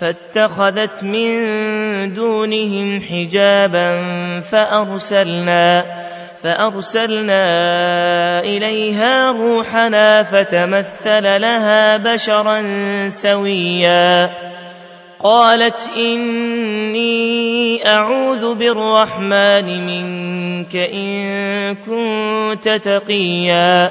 فاتخذت من دونهم حجابا فأرسلنا فأرسلنا إليها روحنا فتمثل لها بشرا سويا قالت إني أعوذ بالرحمن منك إن كنت تقيا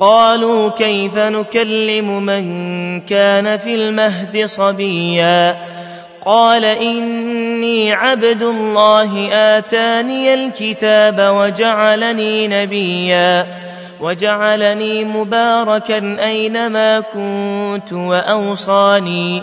قالوا كيف نكلم من كان في المهد صبيا قال إني عبد الله آتاني الكتاب وجعلني نبيا وجعلني مباركا أينما كنت وأوصاني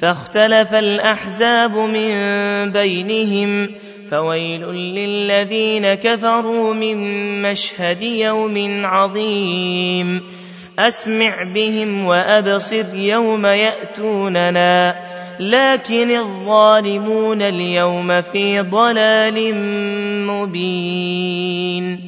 فاختلف الأحزاب من بينهم فويل للذين كفروا من مشهد يوم عظيم أسمع بهم وأبصر يوم يأتوننا لكن الظالمون اليوم في ضلال مبين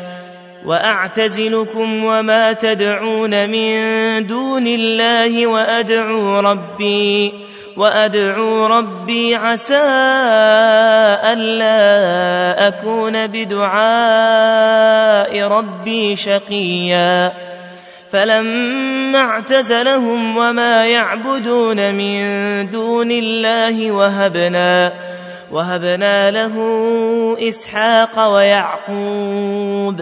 وأعتزلكم وما تدعون من دون الله وأدعو ربي وأدعو ربي عسى ألا أكون بدعاء ربي شقيا فلما اعتزلهم وما يعبدون من دون الله وهبنا وهبنا له إسحاق ويعقوب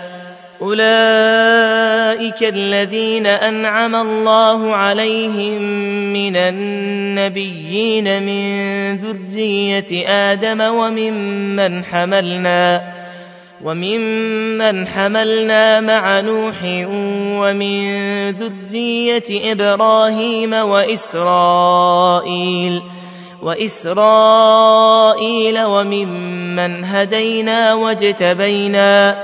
أولئك الذين أنعم الله عليهم من النبيين من ذرية آدم وممن حملنا وممن حملنا مع نوح ومن ذرية إبراهيم وإسرائيل وإسرائيل وممن هدينا واجتبينا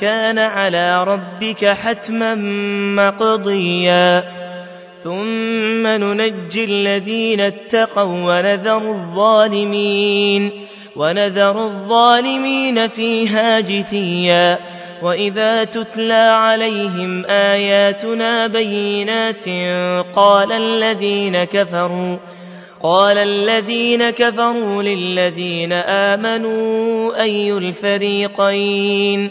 كان على ربك حتما مقضيا. ثم ننجي الذين اتقوا ونذر الظالمين ونذر الظالمين فيها جثيا. وإذا تتلى عليهم آياتنا بينات قال الذين كفروا قال الذين كفروا للذين آمنوا أي الفريقين؟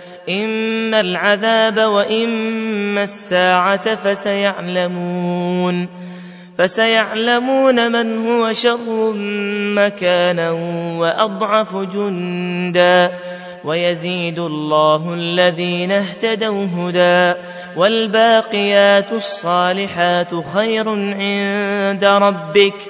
إما العذاب وإما الساعة فسيعلمون فسيعلمون من هو شر مكانا وأضعف جندا ويزيد الله الذين اهتدوا هدى والباقيات الصالحات خير عند ربك